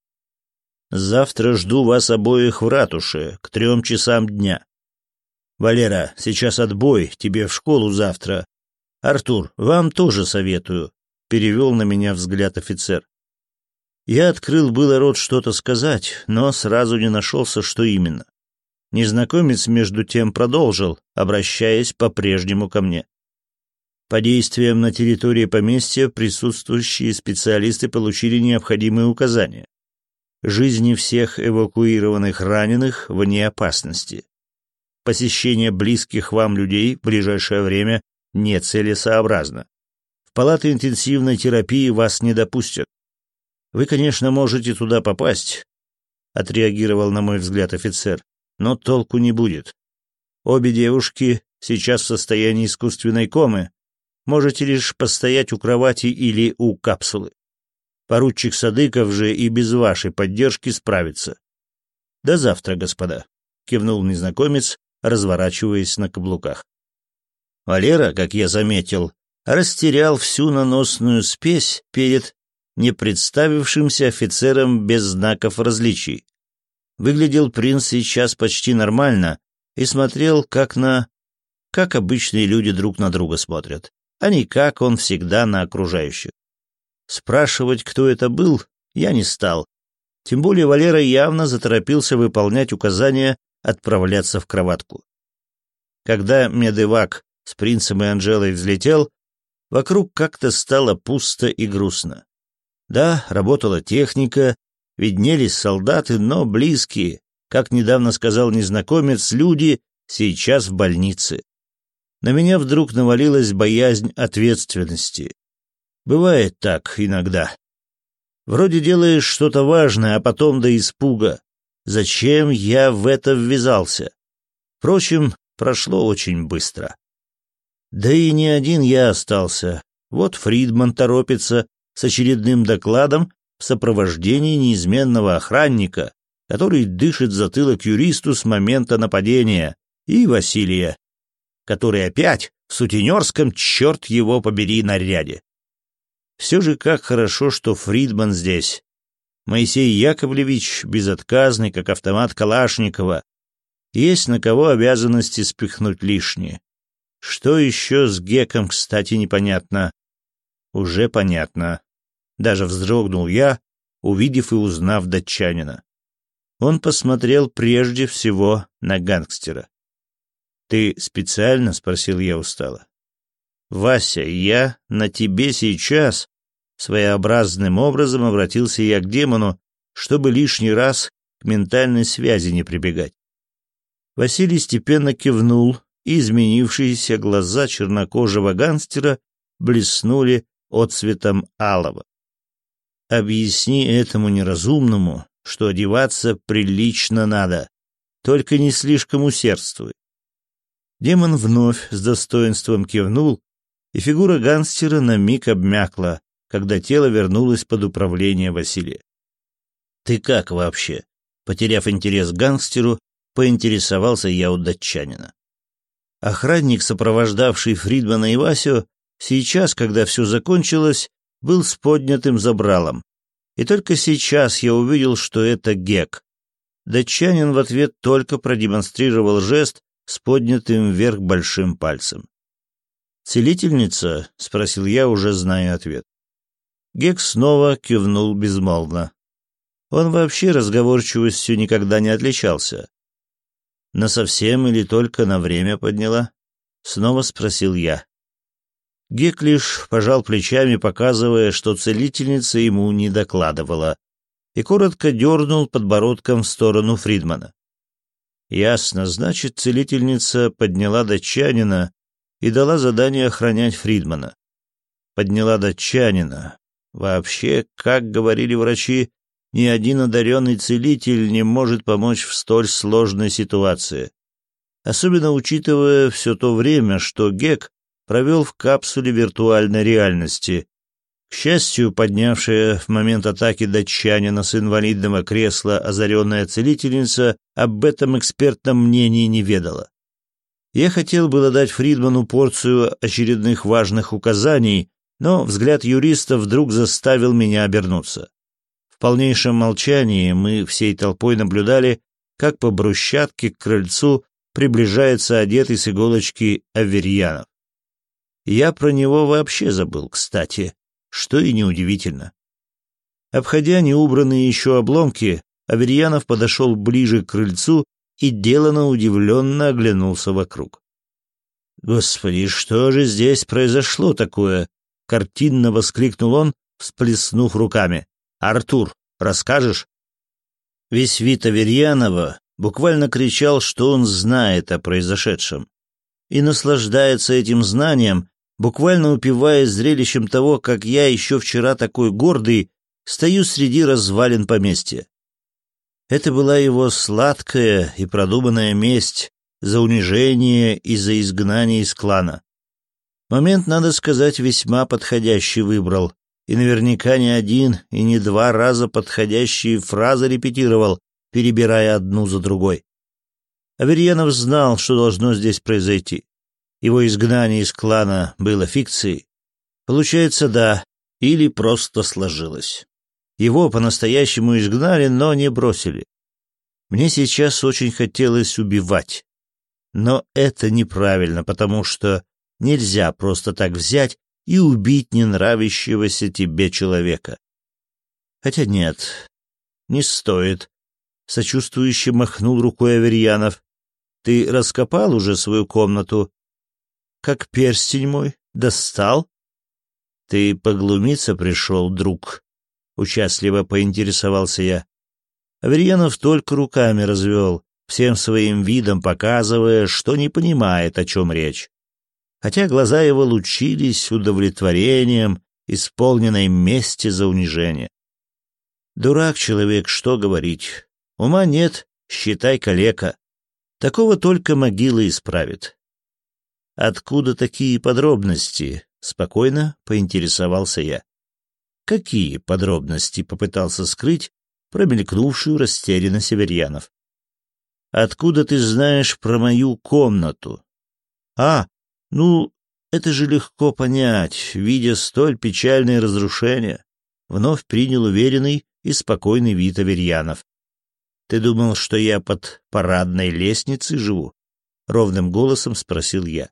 «Завтра жду вас обоих в ратуше к трем часам дня. «Валера, сейчас отбой, тебе в школу завтра. Артур, вам тоже советую», — перевел на меня взгляд офицер. Я открыл было рот что-то сказать, но сразу не нашелся, что именно. Незнакомец между тем продолжил, обращаясь по-прежнему ко мне. По действиям на территории поместья присутствующие специалисты получили необходимые указания. Жизни всех эвакуированных раненых вне опасности. Посещение близких вам людей в ближайшее время нецелесообразно. В палаты интенсивной терапии вас не допустят. Вы, конечно, можете туда попасть, отреагировал на мой взгляд офицер, но толку не будет. Обе девушки сейчас в состоянии искусственной комы. Можете лишь постоять у кровати или у капсулы. Поручик Садыков же и без вашей поддержки справится. До завтра, господа, кивнул незнакомец, разворачиваясь на каблуках. Валера, как я заметил, растерял всю наносную спесь перед не представившимся офицером без знаков различий. Выглядел принц сейчас почти нормально и смотрел как на... как обычные люди друг на друга смотрят, а не как он всегда на окружающих. Спрашивать, кто это был, я не стал. Тем более Валера явно заторопился выполнять указания отправляться в кроватку. Когда медевак с принцем и Анжелой взлетел, вокруг как-то стало пусто и грустно. Да, работала техника, виднелись солдаты, но близкие, как недавно сказал незнакомец, люди сейчас в больнице. На меня вдруг навалилась боязнь ответственности. Бывает так иногда. Вроде делаешь что-то важное, а потом до испуга. Зачем я в это ввязался? Впрочем, прошло очень быстро. Да и не один я остался. Вот Фридман торопится с очередным докладом в сопровождении неизменного охранника, который дышит затылок юристу с момента нападения, и Василия, который опять в сутенерском, черт его побери, наряде. Все же как хорошо, что Фридман здесь. Моисей Яковлевич безотказный, как автомат Калашникова. Есть на кого обязанности спихнуть лишнее. Что еще с Геком, кстати, непонятно. Уже понятно. Даже вздрогнул я, увидев и узнав датчанина. Он посмотрел прежде всего на гангстера. «Ты специально?» — спросил я устало. «Вася, я на тебе сейчас...» Своеобразным образом обратился я к демону, чтобы лишний раз к ментальной связи не прибегать. Василий степенно кивнул, и изменившиеся глаза чернокожего гангстера блеснули отцветом алого. Объясни этому неразумному, что одеваться прилично надо, только не слишком усердствуй. Демон вновь с достоинством кивнул, и фигура гангстера на миг обмякла, когда тело вернулось под управление Василия. «Ты как вообще?» Потеряв интерес к гангстеру, поинтересовался я у датчанина. Охранник, сопровождавший Фридмана и Васю, сейчас, когда все закончилось, был с поднятым забралом. И только сейчас я увидел, что это Гек. Датчанин в ответ только продемонстрировал жест с поднятым вверх большим пальцем. «Целительница?» — спросил я, уже зная ответ. Гек снова кивнул безмолвно. Он вообще разговорчивостью никогда не отличался. «Насовсем или только на время подняла?» — снова спросил я. Гек лишь пожал плечами, показывая, что целительница ему не докладывала, и коротко дернул подбородком в сторону Фридмана. Ясно, значит, целительница подняла датчанина и дала задание охранять Фридмана. Подняла датчанина. Вообще, как говорили врачи, ни один одаренный целитель не может помочь в столь сложной ситуации. Особенно учитывая все то время, что Гек провел в капсуле виртуальной реальности. К счастью, поднявшая в момент атаки датчанина с инвалидного кресла озаренная целительница об этом экспертном мнении не ведала. Я хотел было дать Фридману порцию очередных важных указаний, но взгляд юриста вдруг заставил меня обернуться полнейшем молчании мы всей толпой наблюдали, как по брусчатке к крыльцу приближается одетый с иголочки Аверьянов. Я про него вообще забыл, кстати, что и неудивительно. Обходя неубранные еще обломки, Аверьянов подошел ближе к крыльцу и делано удивленно оглянулся вокруг. «Господи, что же здесь произошло такое?» — картинно воскликнул он, всплеснув руками. «Артур, расскажешь?» Весь вид Аверьянова буквально кричал, что он знает о произошедшем. И наслаждается этим знанием, буквально упиваясь зрелищем того, как я еще вчера такой гордый стою среди развалин поместья. Это была его сладкая и продуманная месть за унижение и за изгнание из клана. Момент, надо сказать, весьма подходящий выбрал, и наверняка не один и не два раза подходящие фразы репетировал, перебирая одну за другой. Аверьянов знал, что должно здесь произойти. Его изгнание из клана было фикцией. Получается, да, или просто сложилось. Его по-настоящему изгнали, но не бросили. Мне сейчас очень хотелось убивать. Но это неправильно, потому что нельзя просто так взять и убить ненравящегося тебе человека. Хотя нет, не стоит. Сочувствующе махнул рукой Аверьянов. Ты раскопал уже свою комнату? Как перстень мой, достал? Ты поглумиться пришел, друг, участливо поинтересовался я. Аверьянов только руками развел, всем своим видом показывая, что не понимает, о чем речь. Хотя глаза его лучились удовлетворением, исполненной мести за унижение. Дурак человек, что говорить. Ума нет, считай калека. Такого только могила исправит. Откуда такие подробности? Спокойно поинтересовался я. Какие подробности попытался скрыть промелькнувшую растерянность северянов? Откуда ты знаешь про мою комнату? А, ну, это же легко понять, видя столь печальные разрушения. Вновь принял уверенный и спокойный вид Аверьянов. Ты думал, что я под парадной лестницей живу? Ровным голосом спросил я.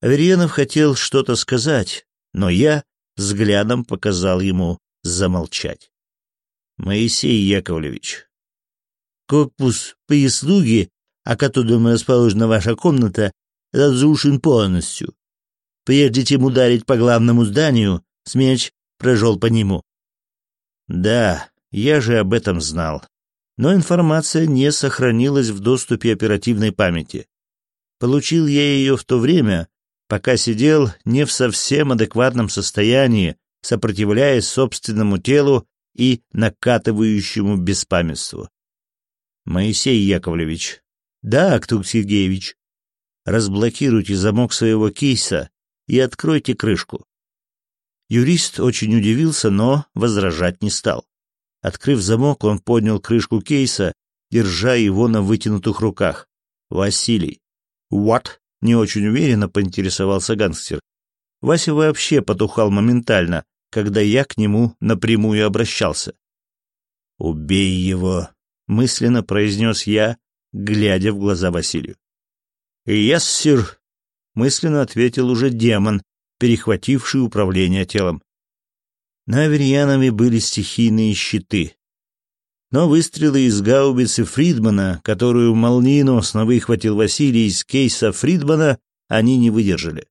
Аверьянов хотел что-то сказать, но я взглядом показал ему замолчать. Моисей Яковлевич, корпус прислуги, о котором расположена ваша комната, разрушен полностью. Прежде чем ударить по главному зданию, смерч прожел по нему. Да, я же об этом знал. Но информация не сохранилась в доступе оперативной памяти. Получил я ее в то время, пока сидел не в совсем адекватном состоянии, сопротивляясь собственному телу и накатывающему беспамятству. Моисей Яковлевич. Да, Актук Сергеевич. Разблокируйте замок своего кейса и откройте крышку. Юрист очень удивился, но возражать не стал. Открыв замок, он поднял крышку кейса, держа его на вытянутых руках. Василий. «What?» Не очень уверенно поинтересовался гангстер. Вася вообще потухал моментально, когда я к нему напрямую обращался. «Убей его!» — мысленно произнес я, глядя в глаза Василию. «Yes, сир!» — мысленно ответил уже демон, перехвативший управление телом. На Аверьянове были стихийные щиты. Но выстрелы из гаубицы Фридмана, которую молниеносно выхватил Василий из кейса Фридмана, они не выдержали.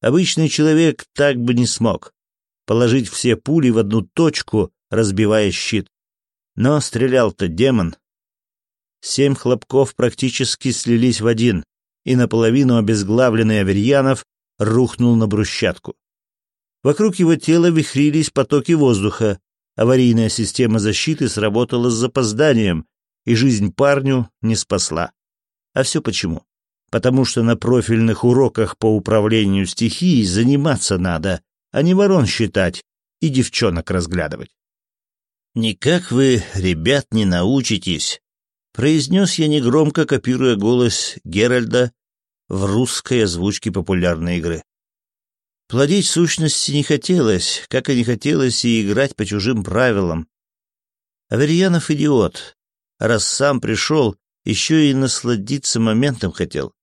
Обычный человек так бы не смог. Положить все пули в одну точку, разбивая щит. Но стрелял-то демон. Семь хлопков практически слились в один, и наполовину обезглавленный Аверьянов рухнул на брусчатку. Вокруг его тела вихрились потоки воздуха, Аварийная система защиты сработала с запозданием, и жизнь парню не спасла. А все почему? Потому что на профильных уроках по управлению стихией заниматься надо, а не ворон считать и девчонок разглядывать. «Никак вы, ребят, не научитесь», — произнес я негромко, копируя голос Геральда в русской озвучке популярной игры. Плодить сущности не хотелось, как и не хотелось и играть по чужим правилам. Аверьянов идиот. Раз сам пришел, еще и насладиться моментом хотел.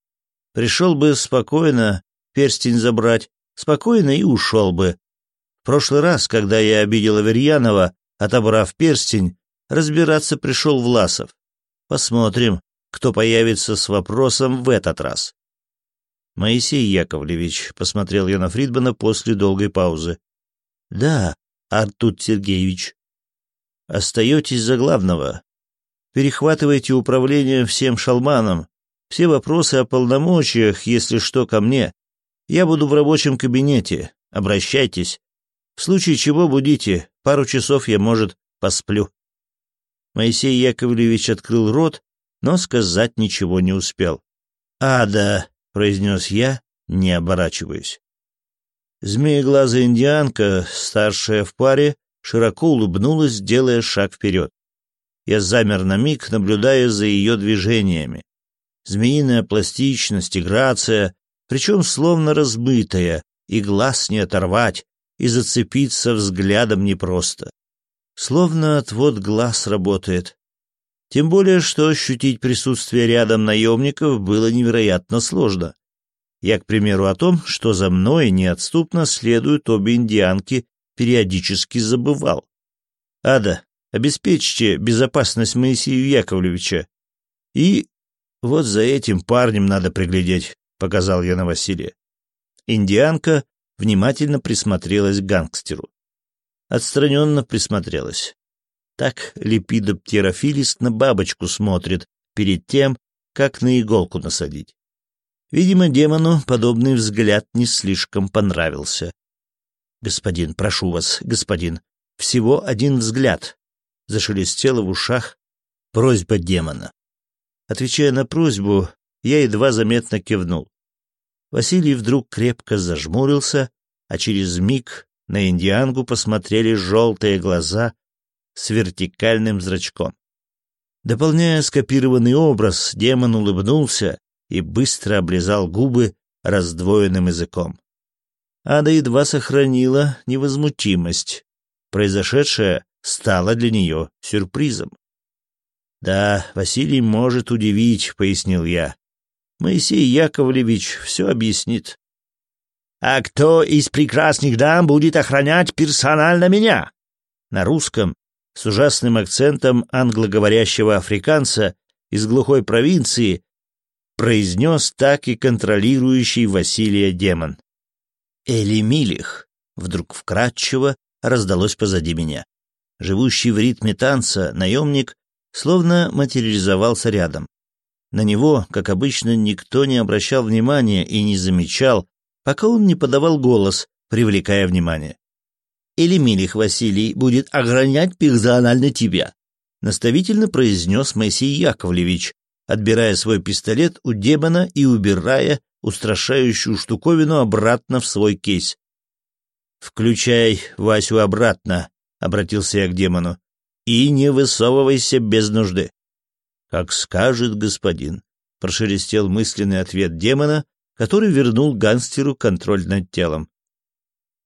Пришел бы спокойно перстень забрать, спокойно и ушел бы. В прошлый раз, когда я обидел Аверьянова, Отобрав перстень, разбираться пришел Власов. Посмотрим, кто появится с вопросом в этот раз. Моисей Яковлевич, посмотрел я на Фридмана после долгой паузы. Да, Артут Сергеевич. Остаетесь за главного. Перехватывайте управление всем шалманом. Все вопросы о полномочиях, если что, ко мне. Я буду в рабочем кабинете. Обращайтесь. В случае чего будите. Пару часов я, может, посплю. Моисей Яковлевич открыл рот, но сказать ничего не успел. «Ада!» — произнес я, не оборачиваясь. Змееглазая индианка, старшая в паре, широко улыбнулась, делая шаг вперед. Я замер на миг, наблюдая за ее движениями. Змеиная пластичность и грация, причем словно размытая, и глаз не оторвать, и зацепиться взглядом непросто. Словно отвод глаз работает. Тем более, что ощутить присутствие рядом наемников было невероятно сложно. Я, к примеру, о том, что за мной неотступно следуют обе индианки, периодически забывал. «Ада, обеспечьте безопасность Моисея Яковлевича. И вот за этим парнем надо приглядеть», — показал я на Василия. Индианка внимательно присмотрелась к гангстеру отстраненно присмотрелась. Так липидоптерофилист на бабочку смотрит перед тем, как на иголку насадить. Видимо, демону подобный взгляд не слишком понравился. «Господин, прошу вас, господин, всего один взгляд», — зашелестело в ушах просьба демона. Отвечая на просьбу, я едва заметно кивнул. Василий вдруг крепко зажмурился, а через миг на индиангу посмотрели желтые глаза с вертикальным зрачком. Дополняя скопированный образ, демон улыбнулся и быстро облизал губы раздвоенным языком. Ада едва сохранила невозмутимость. Произошедшее стало для нее сюрпризом. «Да, Василий может удивить», — пояснил я. «Моисей Яковлевич все объяснит». «А кто из прекрасных дам будет охранять персонально меня?» На русском, с ужасным акцентом англоговорящего африканца из глухой провинции, произнес так и контролирующий Василия демон. «Эли Милих», вдруг вкратчиво раздалось позади меня. Живущий в ритме танца наемник словно материализовался рядом. На него, как обычно, никто не обращал внимания и не замечал, пока он не подавал голос, привлекая внимание. «Или Милих Василий будет охранять персонально тебя», наставительно произнес Моисей Яковлевич, отбирая свой пистолет у демона и убирая устрашающую штуковину обратно в свой кейс. «Включай Васю обратно», — обратился я к демону, — «и не высовывайся без нужды». «Как скажет господин», — прошелестел мысленный ответ демона, который вернул гангстеру контроль над телом.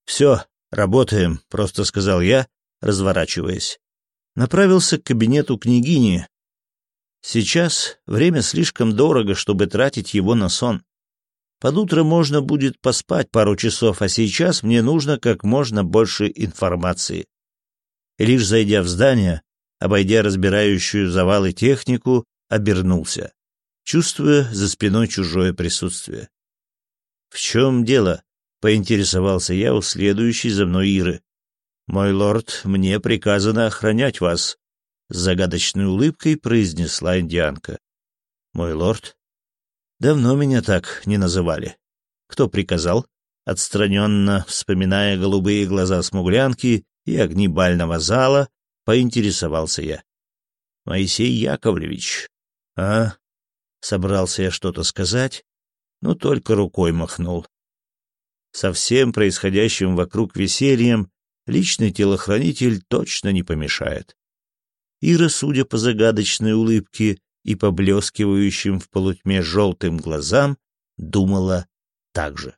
«Все, работаем», — просто сказал я, разворачиваясь. Направился к кабинету княгини. Сейчас время слишком дорого, чтобы тратить его на сон. Под утро можно будет поспать пару часов, а сейчас мне нужно как можно больше информации. И лишь зайдя в здание, обойдя разбирающую завалы технику, обернулся, чувствуя за спиной чужое присутствие. «В чем дело?» — поинтересовался я у следующей за мной Иры. «Мой лорд, мне приказано охранять вас», — с загадочной улыбкой произнесла индианка. «Мой лорд?» «Давно меня так не называли. Кто приказал?» Отстраненно, вспоминая голубые глаза смуглянки и огни бального зала, поинтересовался я. «Моисей Яковлевич». «А?» — собрался я что-то сказать, но только рукой махнул. Со всем происходящим вокруг весельем личный телохранитель точно не помешает. Ира, судя по загадочной улыбке и поблескивающим в полутьме желтым глазам, думала так же.